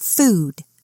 food.